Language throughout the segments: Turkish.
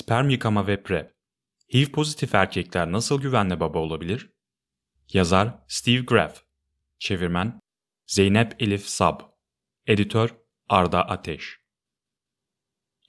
Sperm yıkama ve PrEP. HIV pozitif erkekler nasıl güvenli baba olabilir? Yazar Steve Graff Çevirmen Zeynep Elif Sab Editör Arda Ateş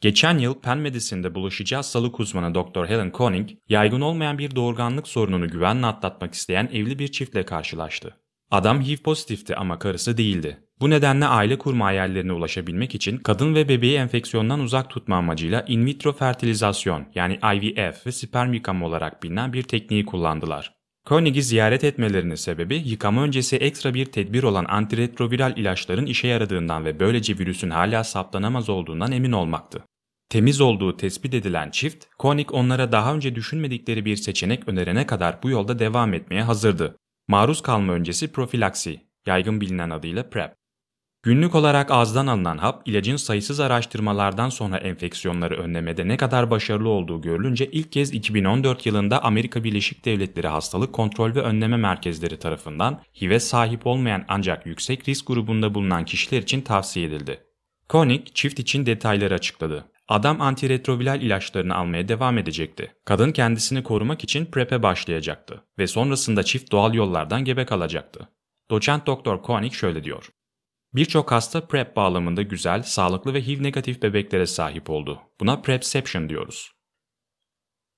Geçen yıl Penn Medicine'de bulaşıcı hastalık uzmanı Dr. Helen Koenig, yaygın olmayan bir doğurganlık sorununu güvenle atlatmak isteyen evli bir çiftle karşılaştı. Adam HIV pozitifti ama karısı değildi. Bu nedenle aile kurma hayallerine ulaşabilmek için kadın ve bebeği enfeksiyondan uzak tutma amacıyla in vitro fertilizasyon yani IVF ve sperm yıkama olarak bilinen bir tekniği kullandılar. Koenig'i ziyaret etmelerinin sebebi yıkama öncesi ekstra bir tedbir olan antiretroviral ilaçların işe yaradığından ve böylece virüsün hala saptanamaz olduğundan emin olmaktı. Temiz olduğu tespit edilen çift, Koenig onlara daha önce düşünmedikleri bir seçenek önerene kadar bu yolda devam etmeye hazırdı. Maruz kalma öncesi profilaksi, yaygın bilinen adıyla PrEP. Günlük olarak ağızdan alınan hap, ilacın sayısız araştırmalardan sonra enfeksiyonları önlemede ne kadar başarılı olduğu görülünce ilk kez 2014 yılında Amerika Birleşik Devletleri Hastalık Kontrol ve Önleme Merkezleri tarafından HIV'e sahip olmayan ancak yüksek risk grubunda bulunan kişiler için tavsiye edildi. Koenig çift için detayları açıkladı. Adam antiretroviral ilaçlarını almaya devam edecekti. Kadın kendisini korumak için PrEP'e başlayacaktı ve sonrasında çift doğal yollardan gebe kalacaktı. Doçent Doktor Koenig şöyle diyor. Birçok hasta PrEP bağlamında güzel, sağlıklı ve HIV negatif bebeklere sahip oldu. Buna PrEPception diyoruz.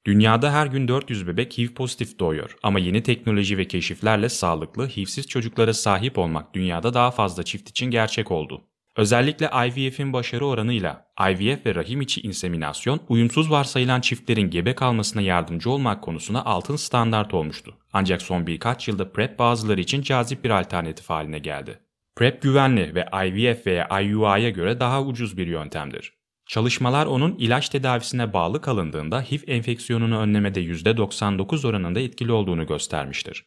Dünyada her gün 400 bebek HIV pozitif doğuyor ama yeni teknoloji ve keşiflerle sağlıklı, HIV'siz çocuklara sahip olmak dünyada daha fazla çift için gerçek oldu. Özellikle IVF'in başarı oranıyla IVF ve rahim içi inseminasyon uyumsuz varsayılan çiftlerin gebe kalmasına yardımcı olmak konusuna altın standart olmuştu. Ancak son birkaç yılda PrEP bazıları için cazip bir alternatif haline geldi. PrEP güvenli ve IVF veya IUI'ye göre daha ucuz bir yöntemdir. Çalışmalar onun ilaç tedavisine bağlı kalındığında HIV enfeksiyonunu önlemede %99 oranında etkili olduğunu göstermiştir.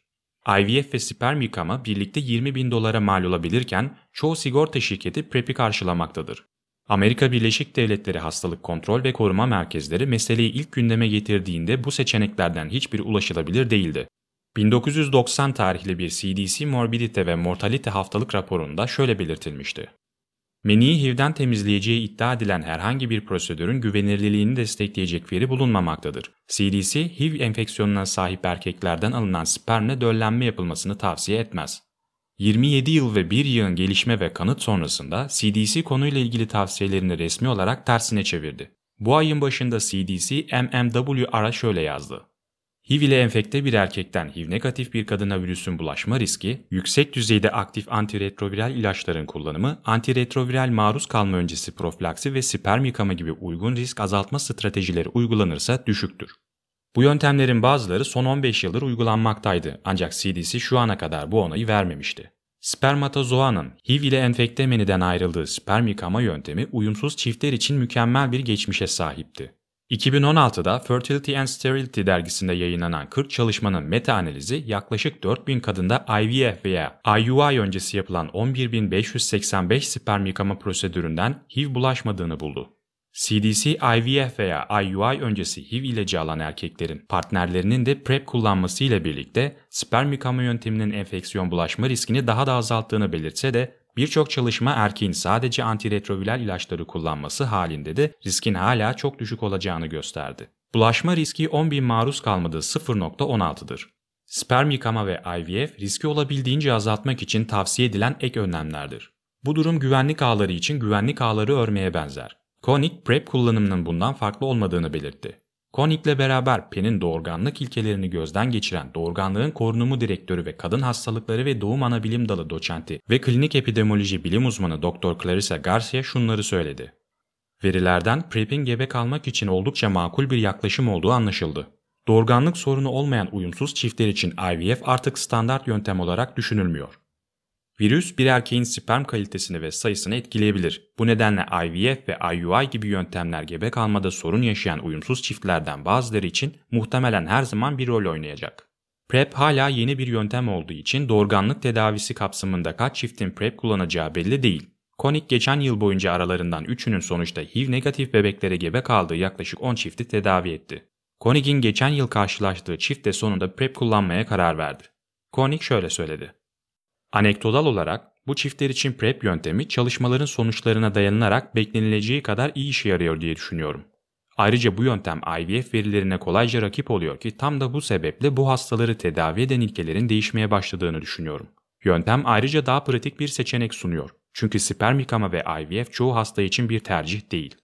IVF ve sperm yıkama birlikte 20 bin dolara mal olabilirken çoğu sigorta şirketi PrEP'i karşılamaktadır. Amerika Birleşik Devletleri Hastalık Kontrol ve Koruma Merkezleri meseleyi ilk gündeme getirdiğinde bu seçeneklerden hiçbiri ulaşılabilir değildi. 1990 tarihli bir CDC Morbidity ve Mortality haftalık raporunda şöyle belirtilmişti. Meniyi HIV'den temizleyeceği iddia edilen herhangi bir prosedürün güvenilirliğini destekleyecek veri bulunmamaktadır. CDC, HIV enfeksiyonuna sahip erkeklerden alınan spermle döllenme yapılmasını tavsiye etmez. 27 yıl ve 1 yığın gelişme ve kanıt sonrasında CDC konuyla ilgili tavsiyelerini resmi olarak tersine çevirdi. Bu ayın başında CDC MMWR'a şöyle yazdı. HIV ile enfekte bir erkekten HIV negatif bir kadına virüsün bulaşma riski, yüksek düzeyde aktif antiretroviral ilaçların kullanımı, antiretroviral maruz kalma öncesi profilaksi ve sperm yıkama gibi uygun risk azaltma stratejileri uygulanırsa düşüktür. Bu yöntemlerin bazıları son 15 yıldır uygulanmaktaydı ancak CDC şu ana kadar bu onayı vermemişti. Spermatozoanın HIV ile enfekte meniden ayrıldığı sperm yıkama yöntemi uyumsuz çiftler için mükemmel bir geçmişe sahipti. 2016'da Fertility and Sterility dergisinde yayınlanan 40 çalışmanın meta-analizi yaklaşık 4000 kadında IVF veya IUI öncesi yapılan 11585 sperm yıkama prosedüründen HIV bulaşmadığını buldu. CDC, IVF veya IUI öncesi HIV ilacı alan erkeklerin partnerlerinin de PrEP kullanması ile birlikte sperm yıkama yönteminin enfeksiyon bulaşma riskini daha da azalttığını belirtse de Birçok çalışma erkeğin sadece antiretroviral ilaçları kullanması halinde de riskin hala çok düşük olacağını gösterdi. Bulaşma riski 10 bin maruz kalmadığı 0.16'dır. Sperm yıkama ve IVF riski olabildiğince azaltmak için tavsiye edilen ek önlemlerdir. Bu durum güvenlik ağları için güvenlik ağları örmeye benzer. Koenig PrEP kullanımının bundan farklı olmadığını belirtti. Konik'le beraber Penn'in doğurganlık ilkelerini gözden geçiren doğurganlığın korunumu direktörü ve kadın hastalıkları ve doğum anabilim dalı doçenti ve klinik epidemioloji bilim uzmanı Dr. Clarissa Garcia şunları söyledi. Verilerden PrEP'in gebe kalmak için oldukça makul bir yaklaşım olduğu anlaşıldı. Doğurganlık sorunu olmayan uyumsuz çiftler için IVF artık standart yöntem olarak düşünülmüyor. Virüs bir erkeğin sperm kalitesini ve sayısını etkileyebilir. Bu nedenle IVF ve IUI gibi yöntemler gebe kalmada sorun yaşayan uyumsuz çiftlerden bazıları için muhtemelen her zaman bir rol oynayacak. PrEP hala yeni bir yöntem olduğu için doğurganlık tedavisi kapsamında kaç çiftin PrEP kullanacağı belli değil. Konik geçen yıl boyunca aralarından 3'ünün sonuçta HIV negatif bebeklere gebe kaldığı yaklaşık 10 çifti tedavi etti. Konik'in geçen yıl karşılaştığı çift de sonunda PrEP kullanmaya karar verdi. Konik şöyle söyledi. Anekdotal olarak bu çiftler için PrEP yöntemi çalışmaların sonuçlarına dayanılarak beklenileceği kadar iyi işe yarıyor diye düşünüyorum. Ayrıca bu yöntem IVF verilerine kolayca rakip oluyor ki tam da bu sebeple bu hastaları tedavi eden ilkelerin değişmeye başladığını düşünüyorum. Yöntem ayrıca daha pratik bir seçenek sunuyor. Çünkü sperm yıkama ve IVF çoğu hasta için bir tercih değil.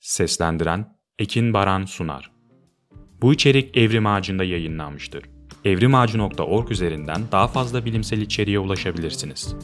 Seslendiren Ekin Baran Sunar Bu içerik Evrim Ağacı'nda yayınlanmıştır. evrimağacı.org üzerinden daha fazla bilimsel içeriğe ulaşabilirsiniz.